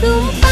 tumpah